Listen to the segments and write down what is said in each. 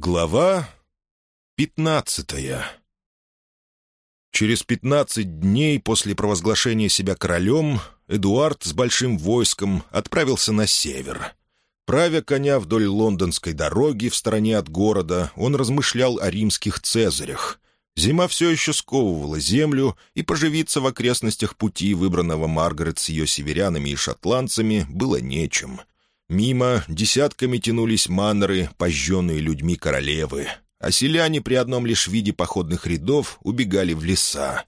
Глава пятнадцатая Через пятнадцать дней после провозглашения себя королем Эдуард с большим войском отправился на север. Правя коня вдоль лондонской дороги в стороне от города, он размышлял о римских цезарях. Зима все еще сковывала землю, и поживиться в окрестностях пути, выбранного Маргарет с ее северянами и шотландцами, было нечем — Мимо десятками тянулись маннеры, пожженные людьми королевы, а селяне при одном лишь виде походных рядов убегали в леса.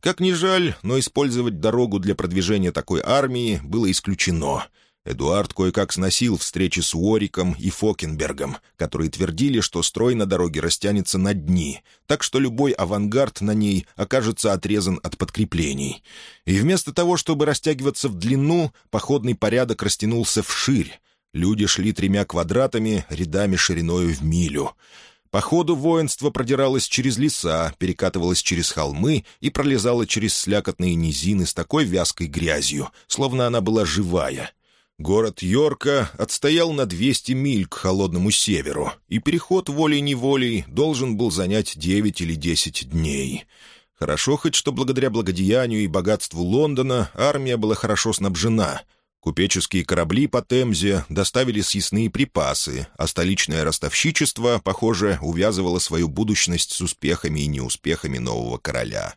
Как ни жаль, но использовать дорогу для продвижения такой армии было исключено. Эдуард кое-как сносил встречи с Уориком и Фокенбергом, которые твердили, что строй на дороге растянется на дни, так что любой авангард на ней окажется отрезан от подкреплений. И вместо того, чтобы растягиваться в длину, походный порядок растянулся вширь. Люди шли тремя квадратами, рядами шириною в милю. По ходу воинство продиралось через леса, перекатывалось через холмы и пролезало через слякотные низины с такой вязкой грязью, словно она была живая — Город Йорка отстоял на 200 миль к холодному северу, и переход волей-неволей должен был занять 9 или 10 дней. Хорошо хоть, что благодаря благодеянию и богатству Лондона армия была хорошо снабжена. Купеческие корабли по Темзе доставили съестные припасы, а столичное ростовщичество, похоже, увязывало свою будущность с успехами и неуспехами нового короля.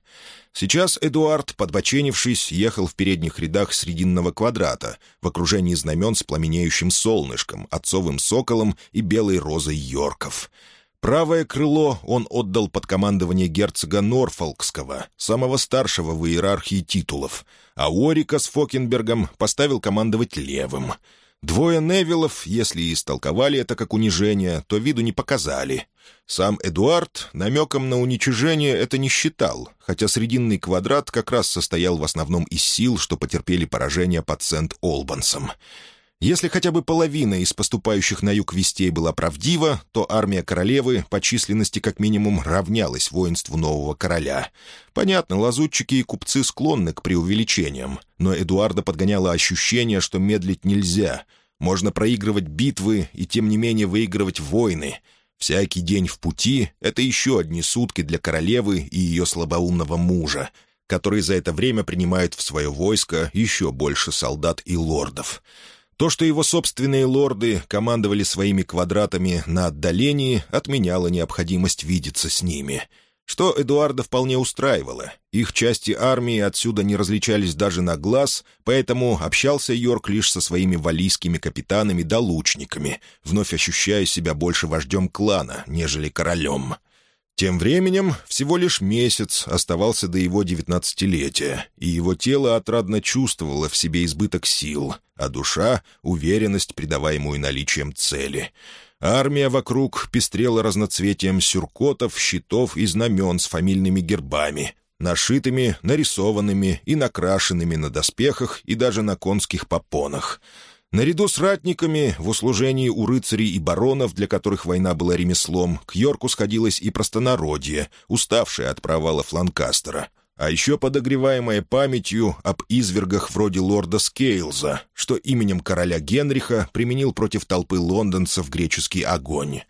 Сейчас Эдуард, подбоченившись, ехал в передних рядах срединного квадрата в окружении знамен с пламенеющим солнышком, отцовым соколом и белой розой Йорков. Правое крыло он отдал под командование герцога Норфолкского, самого старшего в иерархии титулов, а Орика с Фокенбергом поставил командовать левым. Двое Невилов, если и истолковали это как унижение, то виду не показали, сам Эдуард намеком на уничижение это не считал, хотя Срединный квадрат как раз состоял в основном из сил, что потерпели поражение под Сент-Олбансом. Если хотя бы половина из поступающих на юг вестей была правдива, то армия королевы по численности как минимум равнялась воинству нового короля. Понятно, лазутчики и купцы склонны к преувеличениям, но Эдуарда подгоняло ощущение, что медлить нельзя. Можно проигрывать битвы и тем не менее выигрывать войны — Всякий день в пути — это еще одни сутки для королевы и ее слабоумного мужа, которые за это время принимают в свое войско еще больше солдат и лордов. То, что его собственные лорды командовали своими квадратами на отдалении, отменяло необходимость видеться с ними — что Эдуарда вполне устраивало. Их части армии отсюда не различались даже на глаз, поэтому общался Йорк лишь со своими валийскими капитанами да лучниками, вновь ощущая себя больше вождем клана, нежели королем. Тем временем всего лишь месяц оставался до его девятнадцатилетия, и его тело отрадно чувствовало в себе избыток сил, а душа — уверенность, придаваемую наличием цели — Армия вокруг пестрела разноцветием сюркотов, щитов и знамен с фамильными гербами, нашитыми, нарисованными и накрашенными на доспехах и даже на конских попонах. Наряду с ратниками, в услужении у рыцарей и баронов, для которых война была ремеслом, к Йорку сходилось и простонародье, уставшее от провала Ланкастера — а еще подогреваемая памятью об извергах вроде лорда Скейлза, что именем короля Генриха применил против толпы лондонцев греческий огонь.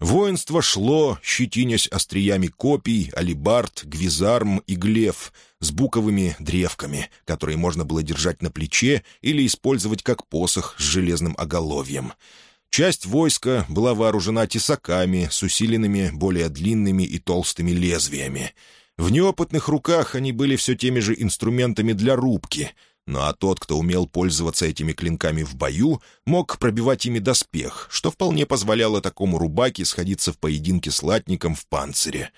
Воинство шло, щетинясь остриями копий, алибард, гвизарм и глеф с буковыми древками, которые можно было держать на плече или использовать как посох с железным оголовьем. Часть войска была вооружена тесаками с усиленными более длинными и толстыми лезвиями — в неопытных руках они были все теми же инструментами для рубки, ну а тот, кто умел пользоваться этими клинками в бою, мог пробивать ими доспех, что вполне позволяло такому рубаке сходиться в поединке с латником в панцире.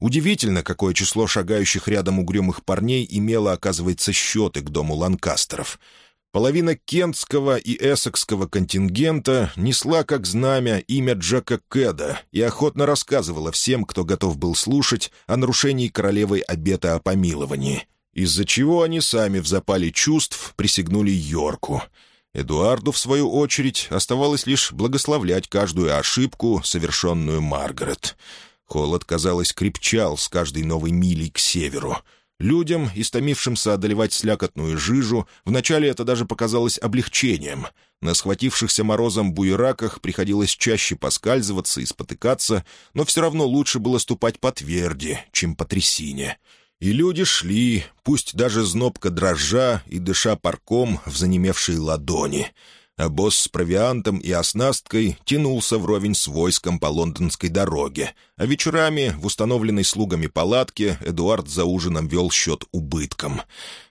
Удивительно, какое число шагающих рядом угрюмых парней имело, оказывается, счеты к дому ланкастеров — Половина кентского и эссекского контингента несла как знамя имя Джека Кэда и охотно рассказывала всем, кто готов был слушать, о нарушении королевой обета о помиловании, из-за чего они сами в запале чувств присягнули Йорку. Эдуарду, в свою очередь, оставалось лишь благословлять каждую ошибку, совершенную Маргарет. Холод, казалось, крепчал с каждой новой милей к северу — Людям, истомившимся одолевать слякотную жижу, вначале это даже показалось облегчением. На схватившихся морозом буераках приходилось чаще поскальзываться и спотыкаться, но все равно лучше было ступать по тверди, чем по трясине. И люди шли, пусть даже знобка дрожа и дыша парком в занемевшие ладони — а босс с провиантом и оснасткой тянулся вровень с войском по лондонской дороге, а вечерами в установленной слугами палатке Эдуард за ужином вел счет убыткам.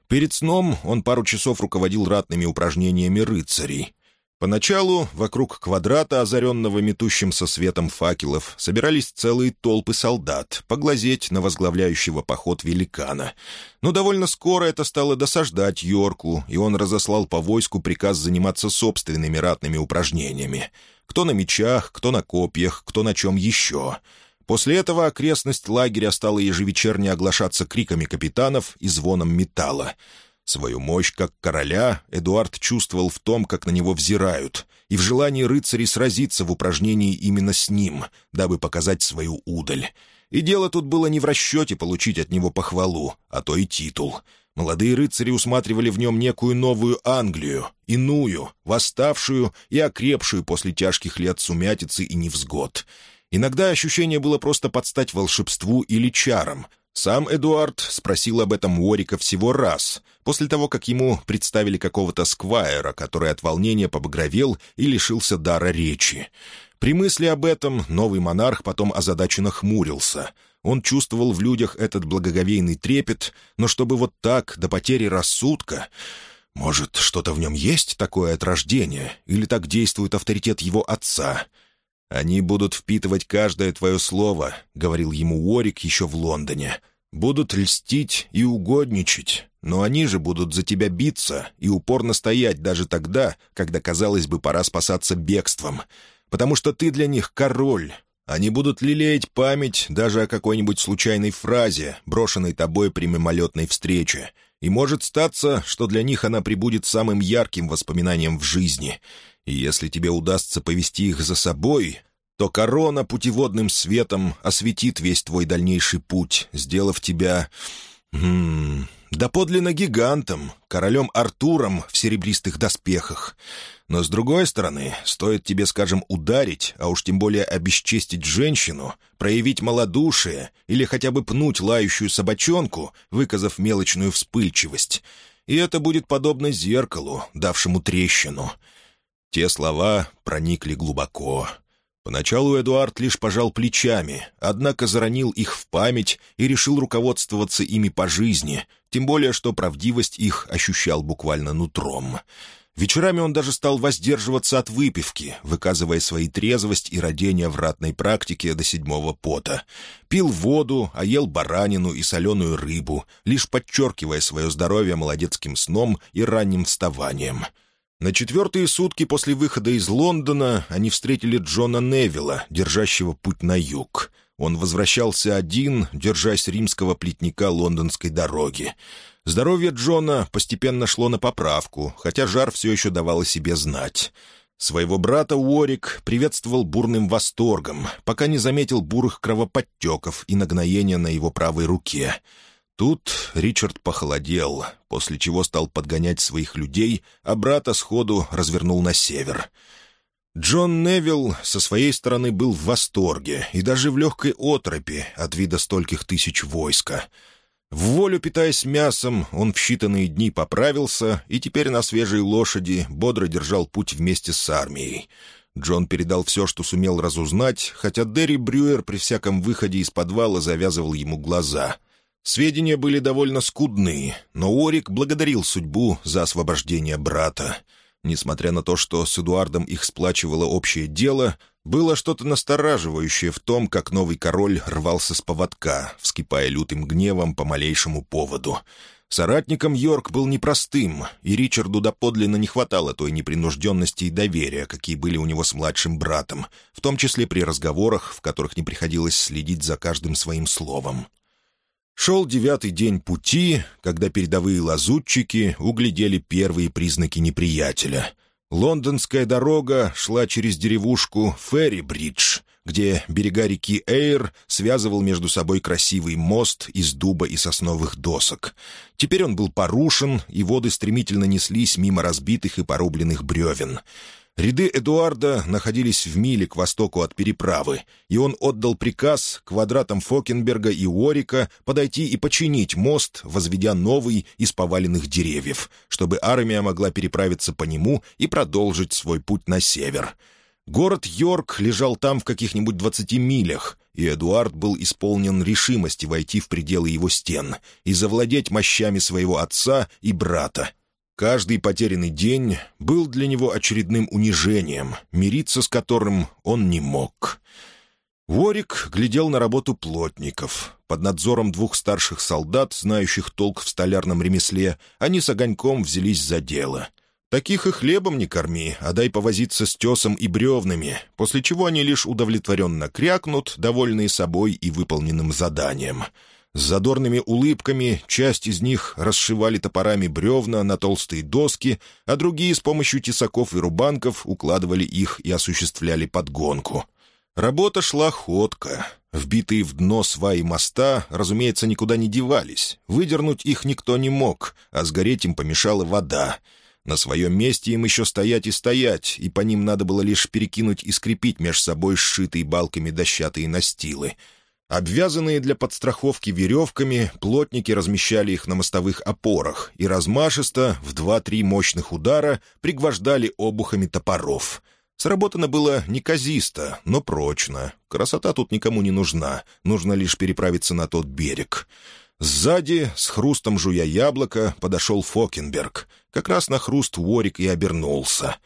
Перед сном он пару часов руководил ратными упражнениями рыцарей, Поначалу вокруг квадрата, озаренного метущимся светом факелов, собирались целые толпы солдат поглазеть на возглавляющего поход великана. Но довольно скоро это стало досаждать Йорку, и он разослал по войску приказ заниматься собственными ратными упражнениями. Кто на мечах, кто на копьях, кто на чем еще. После этого окрестность лагеря стала ежевечерне оглашаться криками капитанов и звоном металла — Свою мощь как короля Эдуард чувствовал в том, как на него взирают, и в желании рыцарей сразиться в упражнении именно с ним, дабы показать свою удаль. И дело тут было не в расчете получить от него похвалу, а то и титул. Молодые рыцари усматривали в нем некую новую Англию, иную, восставшую и окрепшую после тяжких лет сумятицы и невзгод. Иногда ощущение было просто подстать волшебству или чарам, сам Эдуард спросил об этом Уорика всего раз, после того, как ему представили какого-то сквайра, который от волнения побагровел и лишился дара речи. При мысли об этом новый монарх потом озадаченно хмурился. Он чувствовал в людях этот благоговейный трепет, но чтобы вот так, до потери рассудка... Может, что-то в нем есть такое от рождения, или так действует авторитет его отца — «Они будут впитывать каждое твое слово», — говорил ему Уорик еще в Лондоне. «Будут льстить и угодничать, но они же будут за тебя биться и упорно стоять даже тогда, когда, казалось бы, пора спасаться бегством, потому что ты для них король». Они будут лелеять память даже о какой-нибудь случайной фразе, брошенной тобой при мимолетной встрече, и может статься, что для них она прибудет самым ярким воспоминанием в жизни и если тебе удастся повести их за собой, то корона путеводным светом осветит весь твой дальнейший путь, сделав тебя... да подлинно гигантом, королем Артуром в серебристых доспехах. Но, с другой стороны, стоит тебе, скажем, ударить, а уж тем более обесчестить женщину, проявить малодушие или хотя бы пнуть лающую собачонку, выказав мелочную вспыльчивость. И это будет подобно зеркалу, давшему трещину». Те слова проникли глубоко. Поначалу Эдуард лишь пожал плечами, однако заронил их в память и решил руководствоваться ими по жизни, тем более что правдивость их ощущал буквально нутром. Вечерами он даже стал воздерживаться от выпивки, выказывая свои трезвость и родение в ратной практике до седьмого пота. Пил воду, а ел баранину и соленую рыбу, лишь подчеркивая свое здоровье молодецким сном и ранним вставанием — на четвертые сутки после выхода из Лондона они встретили Джона Невилла, держащего путь на юг. Он возвращался один, держась римского плетника лондонской дороги. Здоровье Джона постепенно шло на поправку, хотя жар все еще давал о себе знать. Своего брата Уорик приветствовал бурным восторгом, пока не заметил бурых кровоподтеков и нагноения на его правой руке — Тут Ричард похолодел, после чего стал подгонять своих людей, а брата сходу развернул на север. Джон Невилл со своей стороны был в восторге и даже в легкой отропе от вида стольких тысяч войска. В волю питаясь мясом, он в считанные дни поправился и теперь на свежей лошади бодро держал путь вместе с армией. Джон передал все, что сумел разузнать, хотя Дерри Брюер при всяком выходе из подвала завязывал ему глаза — Сведения были довольно скудные, но Орик благодарил судьбу за освобождение брата. Несмотря на то, что с Эдуардом их сплачивало общее дело, было что-то настораживающее в том, как новый король рвался с поводка, вскипая лютым гневом по малейшему поводу. Соратником Йорк был непростым, и Ричарду доподлинно не хватало той непринужденности и доверия, какие были у него с младшим братом, в том числе при разговорах, в которых не приходилось следить за каждым своим словом. Шел девятый день пути, когда передовые лазутчики углядели первые признаки неприятеля. Лондонская дорога шла через деревушку Ферри-Бридж, где берега реки Эйр связывал между собой красивый мост из дуба и сосновых досок. Теперь он был порушен, и воды стремительно неслись мимо разбитых и порубленных бревен. Ряды Эдуарда находились в миле к востоку от переправы, и он отдал приказ квадратам Фокенберга и Уорика подойти и починить мост, возведя новый из поваленных деревьев, чтобы армия могла переправиться по нему и продолжить свой путь на север. Город Йорк лежал там в каких-нибудь двадцати милях, и Эдуард был исполнен решимости войти в пределы его стен и завладеть мощами своего отца и брата, Каждый потерянный день был для него очередным унижением, мириться с которым он не мог. Ворик глядел на работу плотников. Под надзором двух старших солдат, знающих толк в столярном ремесле, они с огоньком взялись за дело. Таких и хлебом не корми, а дай повозиться с тесом и бревнами, после чего они лишь удовлетворенно крякнут, довольные собой и выполненным заданием. С задорными улыбками часть из них расшивали топорами бревна на толстые доски, а другие с помощью тесаков и рубанков укладывали их и осуществляли подгонку. Работа шла ходко. Вбитые в дно сваи моста, разумеется, никуда не девались. Выдернуть их никто не мог, а сгореть им помешала вода. На своем месте им еще стоять и стоять, и по ним надо было лишь перекинуть и скрепить меж собой сшитые балками дощатые настилы — Обвязанные для подстраховки веревками, плотники размещали их на мостовых опорах и размашисто, в два-три мощных удара, пригвождали обухами топоров. Сработано было неказисто, но прочно. Красота тут никому не нужна, нужно лишь переправиться на тот берег. Сзади, с хрустом жуя яблоко, подошел Фокенберг. Как раз на хруст Уорик и обернулся.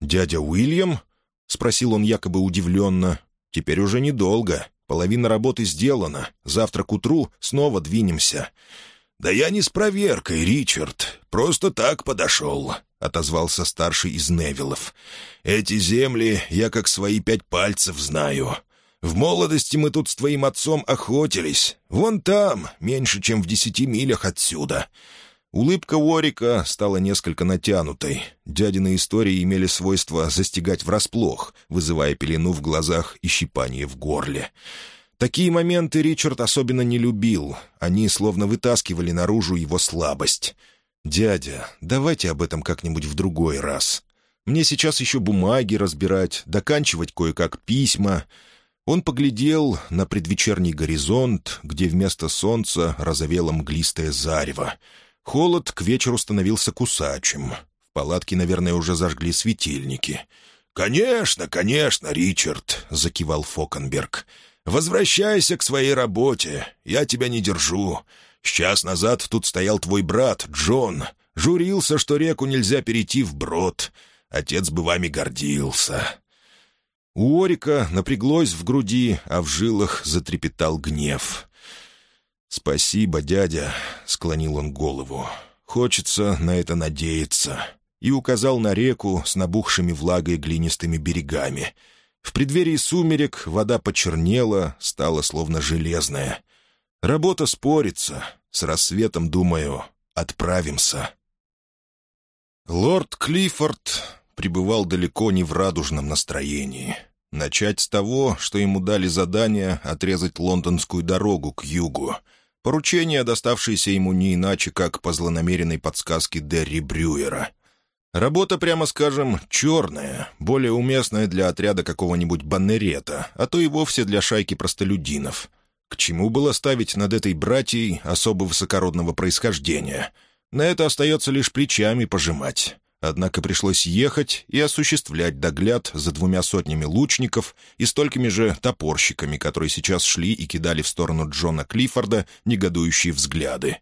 «Дядя Уильям?» — спросил он якобы удивленно. «Теперь уже недолго. Половина работы сделана. Завтра к утру снова двинемся». «Да я не с проверкой, Ричард. Просто так подошел», — отозвался старший из Невилов. «Эти земли я как свои пять пальцев знаю. В молодости мы тут с твоим отцом охотились. Вон там, меньше чем в десяти милях отсюда. Улыбка Уорика стала несколько натянутой. Дядины истории имели свойство застигать врасплох, вызывая пелену в глазах и щипание в горле. Такие моменты Ричард особенно не любил. Они словно вытаскивали наружу его слабость. «Дядя, давайте об этом как-нибудь в другой раз. Мне сейчас еще бумаги разбирать, доканчивать кое-как письма». Он поглядел на предвечерний горизонт, где вместо солнца разовело мглистое зарево. Холод к вечеру становился кусачим. В палатке, наверное, уже зажгли светильники. «Конечно, конечно, Ричард!» — закивал Фокенберг. «Возвращайся к своей работе. Я тебя не держу. С час назад тут стоял твой брат, Джон. Журился, что реку нельзя перейти вброд. Отец бы вами гордился». У Орика напряглось в груди, а в жилах затрепетал гнев. «Спасибо, дядя», — склонил он голову. «Хочется на это надеяться». И указал на реку с набухшими влагой глинистыми берегами. В преддверии сумерек вода почернела, стала словно железная. Работа спорится. С рассветом, думаю, отправимся. Лорд Клиффорд пребывал далеко не в радужном настроении. Начать с того, что ему дали задание отрезать лондонскую дорогу к югу — Поручение, доставшееся ему не иначе, как по злонамеренной подсказке Дерри Брюера. Работа, прямо скажем, черная, более уместная для отряда какого-нибудь баннерета, а то и вовсе для шайки простолюдинов. К чему было ставить над этой братьей особо высокородного происхождения? На это остается лишь плечами пожимать. Однако пришлось ехать и осуществлять догляд за двумя сотнями лучников и столькими же топорщиками, которые сейчас шли и кидали в сторону Джона Клиффорда негодующие взгляды.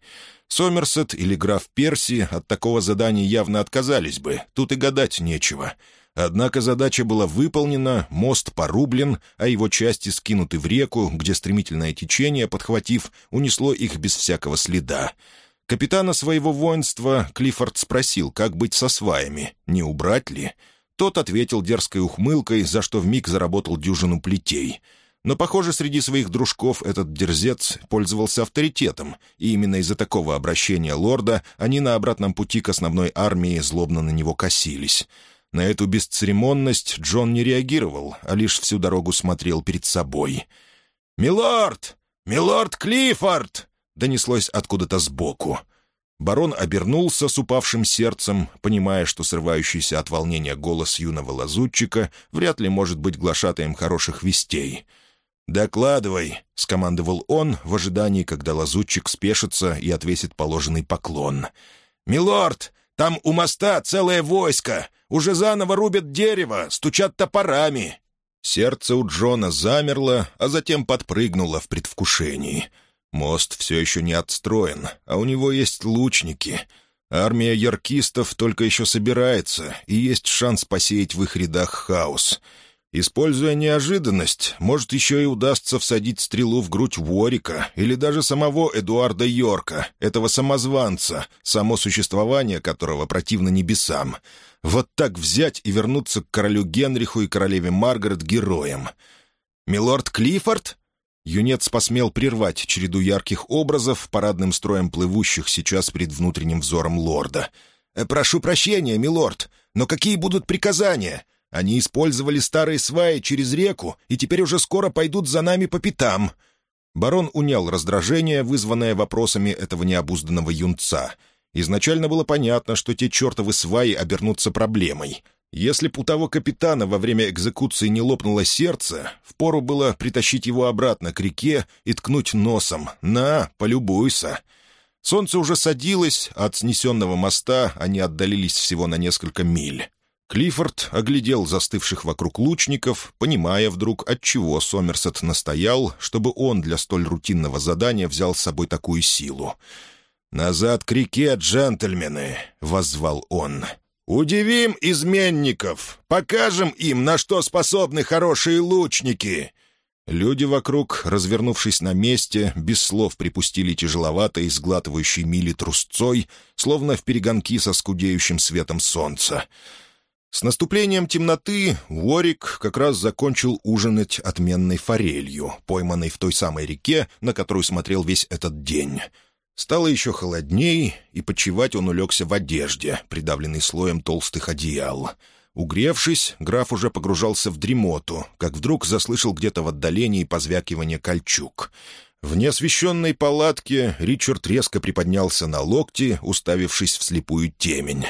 Сомерсет или граф Перси от такого задания явно отказались бы, тут и гадать нечего. Однако задача была выполнена, мост порублен, а его части скинуты в реку, где стремительное течение, подхватив, унесло их без всякого следа. Капитана своего воинства Клиффорд спросил, как быть со сваями, не убрать ли? Тот ответил дерзкой ухмылкой, за что вмиг заработал дюжину плетей. Но, похоже, среди своих дружков этот дерзец пользовался авторитетом, и именно из-за такого обращения лорда они на обратном пути к основной армии злобно на него косились. На эту бесцеремонность Джон не реагировал, а лишь всю дорогу смотрел перед собой. «Милорд! Милорд Клиффорд!» донеслось откуда-то сбоку. Барон обернулся с упавшим сердцем, понимая, что срывающийся от волнения голос юного лазутчика вряд ли может быть глашатаем хороших вестей. «Докладывай», — скомандовал он в ожидании, когда лазутчик спешится и отвесит положенный поклон. «Милорд, там у моста целое войско! Уже заново рубят дерево, стучат топорами!» Сердце у Джона замерло, а затем подпрыгнуло в предвкушении — Мост все еще не отстроен, а у него есть лучники. Армия яркистов только еще собирается, и есть шанс посеять в их рядах хаос. Используя неожиданность, может, еще и удастся всадить стрелу в грудь Ворика или даже самого Эдуарда Йорка, этого самозванца, само существование которого противно небесам. Вот так взять и вернуться к королю Генриху и королеве Маргарет героем. «Милорд Клиффорд?» Юнец посмел прервать череду ярких образов, парадным строем плывущих сейчас перед внутренним взором лорда. «Э, «Прошу прощения, милорд, но какие будут приказания? Они использовали старые сваи через реку и теперь уже скоро пойдут за нами по пятам». Барон унял раздражение, вызванное вопросами этого необузданного юнца. Изначально было понятно, что те чертовы сваи обернутся проблемой — если б у того капитана во время экзекуции не лопнуло сердце, впору было притащить его обратно к реке и ткнуть носом. «На, полюбуйся!» Солнце уже садилось, а от снесенного моста они отдалились всего на несколько миль. Клиффорд оглядел застывших вокруг лучников, понимая вдруг, отчего Сомерсет настоял, чтобы он для столь рутинного задания взял с собой такую силу. «Назад к реке, джентльмены!» — воззвал он. «Удивим изменников! Покажем им, на что способны хорошие лучники!» Люди вокруг, развернувшись на месте, без слов припустили тяжеловатой, сглатывающей мили трусцой, словно в перегонки со скудеющим светом солнца. С наступлением темноты Уорик как раз закончил ужинать отменной форелью, пойманной в той самой реке, на которую смотрел весь этот день. Стало еще холодней, и почевать он улегся в одежде, придавленный слоем толстых одеял. Угревшись, граф уже погружался в дремоту, как вдруг заслышал где-то в отдалении позвякивание кольчуг. В неосвещенной палатке Ричард резко приподнялся на локти, уставившись в слепую темень.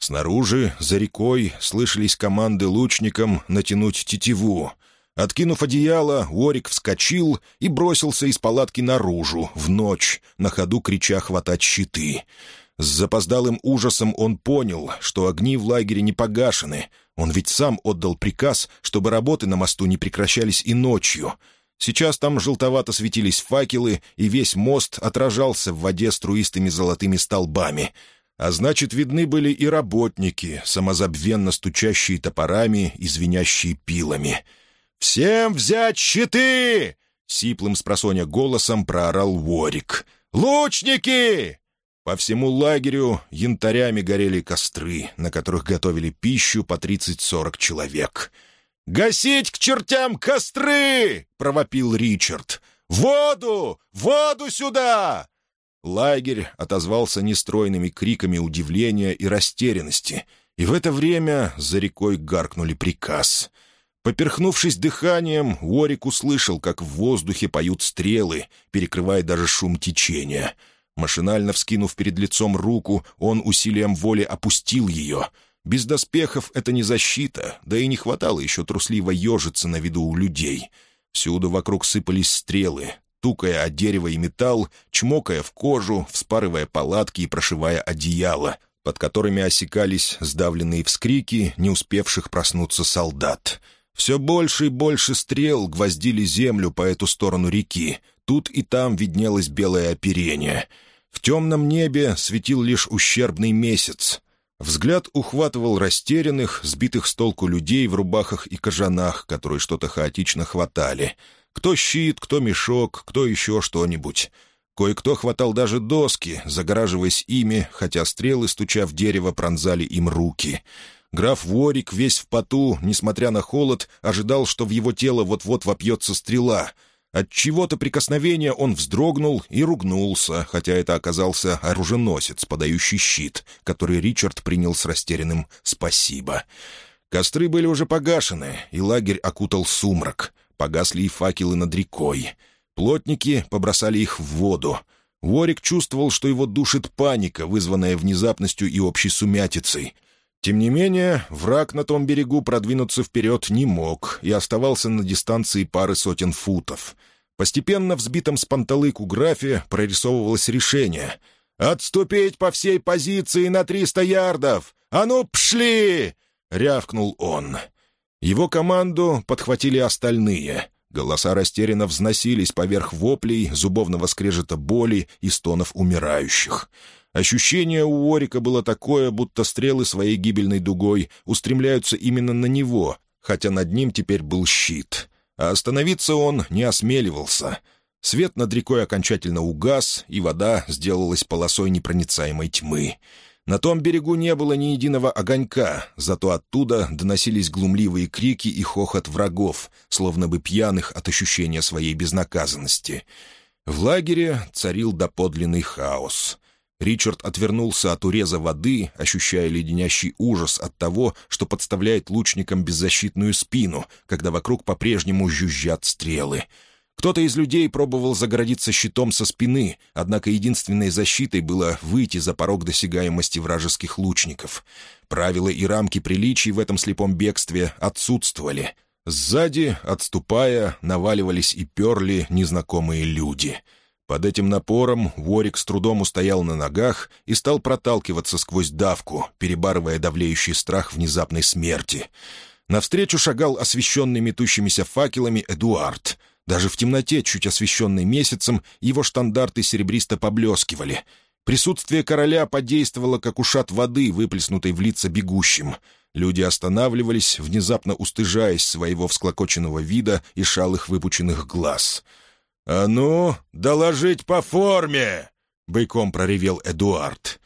Снаружи, за рекой, слышались команды лучникам натянуть тетиву — Откинув одеяло, Орик вскочил и бросился из палатки наружу, в ночь, на ходу крича хватать щиты. С запоздалым ужасом он понял, что огни в лагере не погашены. Он ведь сам отдал приказ, чтобы работы на мосту не прекращались и ночью. Сейчас там желтовато светились факелы, и весь мост отражался в воде струистыми золотыми столбами. А значит, видны были и работники, самозабвенно стучащие топорами и звенящие пилами — «Всем взять щиты!» — сиплым с голосом проорал Ворик. «Лучники!» По всему лагерю янтарями горели костры, на которых готовили пищу по 30-40 человек. «Гасить к чертям костры!» — провопил Ричард. «Воду! Воду сюда!» Лагерь отозвался нестройными криками удивления и растерянности, и в это время за рекой гаркнули приказ — Поперхнувшись дыханием, Уорик услышал, как в воздухе поют стрелы, перекрывая даже шум течения. Машинально вскинув перед лицом руку, он усилием воли опустил ее. Без доспехов это не защита, да и не хватало еще трусливо ежиться на виду у людей. Всюду вокруг сыпались стрелы, тукая о дерево и металл, чмокая в кожу, вспарывая палатки и прошивая одеяло, под которыми осекались сдавленные вскрики не успевших проснуться солдат — все больше и больше стрел гвоздили землю по эту сторону реки. Тут и там виднелось белое оперение. В темном небе светил лишь ущербный месяц. Взгляд ухватывал растерянных, сбитых с толку людей в рубахах и кожанах, которые что-то хаотично хватали. Кто щит, кто мешок, кто еще что-нибудь. Кое-кто хватал даже доски, загораживаясь ими, хотя стрелы, стуча в дерево, пронзали им руки — Граф Ворик, весь в поту, несмотря на холод, ожидал, что в его тело вот-вот вопьется стрела. От чего-то прикосновения он вздрогнул и ругнулся, хотя это оказался оруженосец, подающий щит, который Ричард принял с растерянным «спасибо». Костры были уже погашены, и лагерь окутал сумрак. Погасли и факелы над рекой. Плотники побросали их в воду. Ворик чувствовал, что его душит паника, вызванная внезапностью и общей сумятицей — тем не менее, враг на том берегу продвинуться вперед не мог и оставался на дистанции пары сотен футов. Постепенно в сбитом с панталыку графе прорисовывалось решение. «Отступить по всей позиции на триста ярдов! А ну, пшли!» — рявкнул он. Его команду подхватили остальные. Голоса растерянно взносились поверх воплей, зубовного скрежета боли и стонов умирающих. «Отступить!» Ощущение у Орика было такое, будто стрелы своей гибельной дугой устремляются именно на него, хотя над ним теперь был щит. А остановиться он не осмеливался. Свет над рекой окончательно угас, и вода сделалась полосой непроницаемой тьмы. На том берегу не было ни единого огонька, зато оттуда доносились глумливые крики и хохот врагов, словно бы пьяных от ощущения своей безнаказанности. В лагере царил доподлинный хаос — Ричард отвернулся от уреза воды, ощущая леденящий ужас от того, что подставляет лучникам беззащитную спину, когда вокруг по-прежнему жужжат стрелы. Кто-то из людей пробовал загородиться щитом со спины, однако единственной защитой было выйти за порог досягаемости вражеских лучников. Правила и рамки приличий в этом слепом бегстве отсутствовали. Сзади, отступая, наваливались и перли незнакомые люди — под этим напором Ворик с трудом устоял на ногах и стал проталкиваться сквозь давку, перебарывая давлеющий страх внезапной смерти. Навстречу шагал освещенный метущимися факелами Эдуард. Даже в темноте, чуть освещенной месяцем, его штандарты серебристо поблескивали. Присутствие короля подействовало, как ушат воды, выплеснутой в лица бегущим. Люди останавливались, внезапно устыжаясь своего всклокоченного вида и шалых выпученных глаз — «А ну, доложить по форме!» — бойком проревел Эдуард.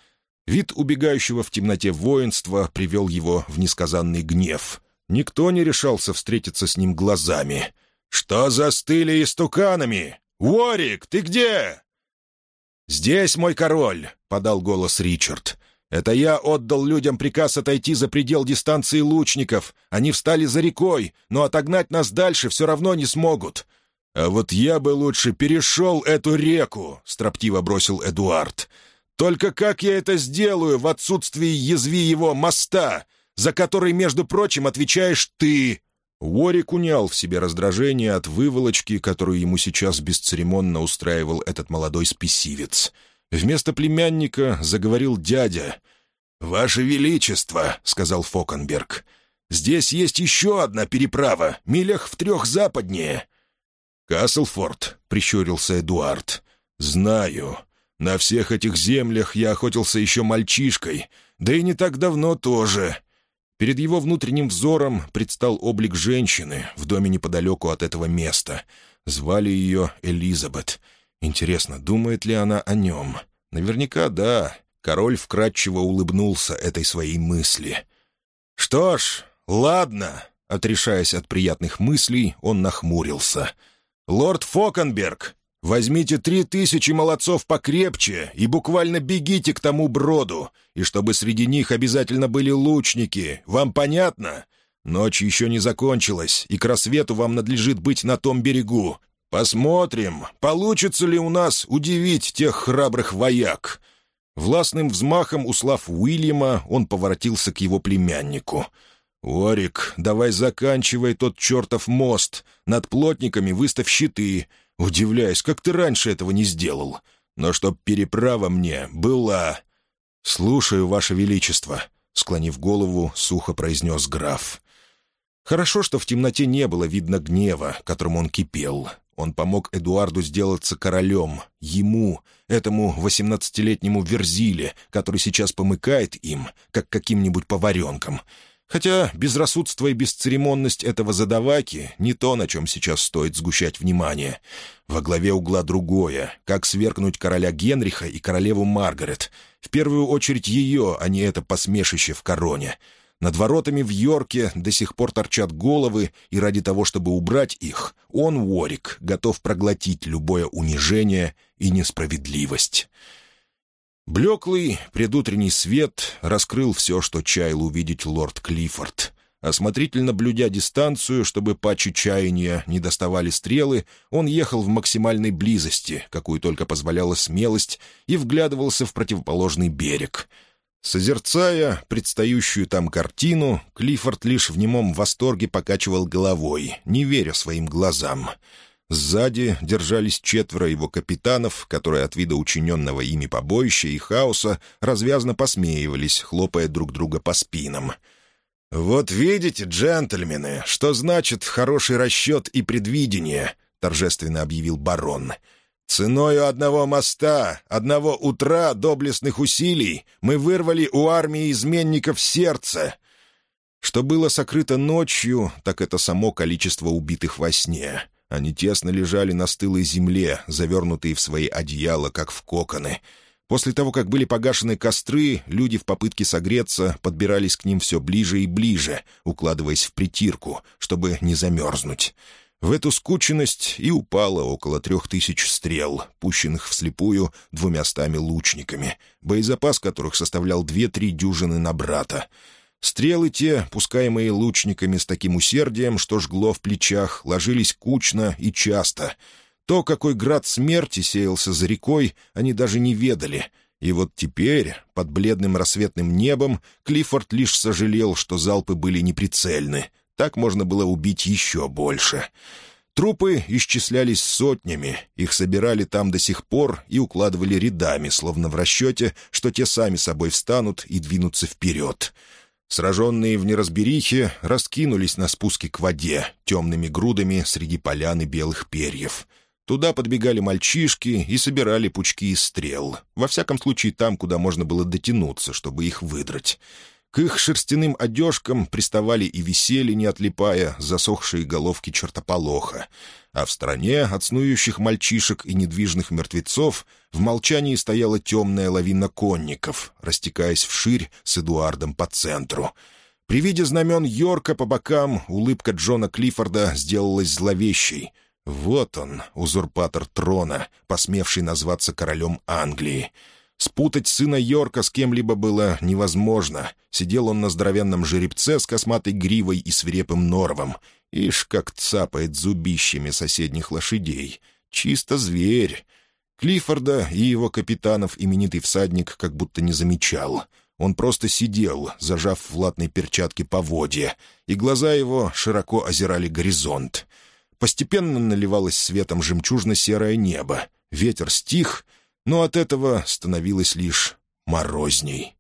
Вид убегающего в темноте воинства привел его в несказанный гнев. Никто не решался встретиться с ним глазами. «Что застыли истуканами? Уорик, ты где?» «Здесь мой король!» — подал голос Ричард. «Это я отдал людям приказ отойти за предел дистанции лучников. Они встали за рекой, но отогнать нас дальше все равно не смогут. «А вот я бы лучше перешел эту реку», — строптиво бросил Эдуард. «Только как я это сделаю в отсутствии язви его моста, за который, между прочим, отвечаешь ты?» Уорик унял в себе раздражение от выволочки, которую ему сейчас бесцеремонно устраивал этот молодой спесивец. Вместо племянника заговорил дядя. «Ваше Величество», — сказал Фокенберг, — «здесь есть еще одна переправа, милях в трех западнее». «Каслфорд», — прищурился Эдуард. «Знаю. На всех этих землях я охотился еще мальчишкой, да и не так давно тоже». Перед его внутренним взором предстал облик женщины в доме неподалеку от этого места. Звали ее Элизабет. Интересно, думает ли она о нем? Наверняка да. Король вкратчиво улыбнулся этой своей мысли. «Что ж, ладно», — отрешаясь от приятных мыслей, он нахмурился — «Лорд Фокенберг, возьмите три тысячи молодцов покрепче и буквально бегите к тому броду, и чтобы среди них обязательно были лучники, вам понятно? Ночь еще не закончилась, и к рассвету вам надлежит быть на том берегу. Посмотрим, получится ли у нас удивить тех храбрых вояк». Властным взмахом, услав Уильяма, он поворотился к его племяннику — «Орик, давай заканчивай тот чертов мост. Над плотниками выставь щиты. Удивляюсь, как ты раньше этого не сделал. Но чтоб переправа мне была...» «Слушаю, Ваше Величество», — склонив голову, сухо произнес граф. Хорошо, что в темноте не было видно гнева, которым он кипел. Он помог Эдуарду сделаться королем, ему, этому восемнадцатилетнему Верзиле, который сейчас помыкает им, как каким-нибудь поваренком. Хотя безрассудство и бесцеремонность этого задаваки не то, на чем сейчас стоит сгущать внимание. Во главе угла другое — как свергнуть короля Генриха и королеву Маргарет. В первую очередь ее, а не это посмешище в короне. Над воротами в Йорке до сих пор торчат головы, и ради того, чтобы убрать их, он, Уорик, готов проглотить любое унижение и несправедливость. Блеклый предутренний свет раскрыл все, что чаял увидеть лорд Клиффорд. Осмотрительно блюдя дистанцию, чтобы пачи чаяния не доставали стрелы, он ехал в максимальной близости, какую только позволяла смелость, и вглядывался в противоположный берег. Созерцая предстающую там картину, Клиффорд лишь в немом восторге покачивал головой, не веря своим глазам. Сзади держались четверо его капитанов, которые от вида учиненного ими побоища и хаоса развязно посмеивались, хлопая друг друга по спинам. «Вот видите, джентльмены, что значит хороший расчет и предвидение», — торжественно объявил барон. «Ценою одного моста, одного утра доблестных усилий мы вырвали у армии изменников сердце». Что было сокрыто ночью, так это само количество убитых во сне — они тесно лежали на стылой земле, завернутые в свои одеяла, как в коконы. После того, как были погашены костры, люди в попытке согреться подбирались к ним все ближе и ближе, укладываясь в притирку, чтобы не замерзнуть. В эту скученность и упало около трех тысяч стрел, пущенных вслепую двумястами лучниками, боезапас которых составлял две-три дюжины на брата. Стрелы те, пускаемые лучниками с таким усердием, что жгло в плечах, ложились кучно и часто. То, какой град смерти сеялся за рекой, они даже не ведали. И вот теперь, под бледным рассветным небом, Клиффорд лишь сожалел, что залпы были неприцельны. Так можно было убить еще больше. Трупы исчислялись сотнями, их собирали там до сих пор и укладывали рядами, словно в расчете, что те сами собой встанут и двинутся вперед. Сраженные в неразберихе раскинулись на спуске к воде, темными грудами среди поляны белых перьев. Туда подбегали мальчишки и собирали пучки из стрел. Во всяком случае, там, куда можно было дотянуться, чтобы их выдрать. К их шерстяным одежкам приставали и висели, не отлипая, засохшие головки чертополоха — а в стране от снующих мальчишек и недвижных мертвецов в молчании стояла темная лавина конников, растекаясь вширь с Эдуардом по центру. При виде знамен Йорка по бокам улыбка Джона Клиффорда сделалась зловещей. Вот он, узурпатор трона, посмевший назваться королем Англии. Спутать сына Йорка с кем-либо было невозможно. Сидел он на здоровенном жеребце с косматой гривой и свирепым норвом. Ишь, как цапает зубищами соседних лошадей. Чисто зверь. Клиффорда и его капитанов именитый всадник как будто не замечал. Он просто сидел, зажав в латной перчатке поводья, и глаза его широко озирали горизонт. Постепенно наливалось светом жемчужно-серое небо. Ветер стих, но от этого становилось лишь морозней.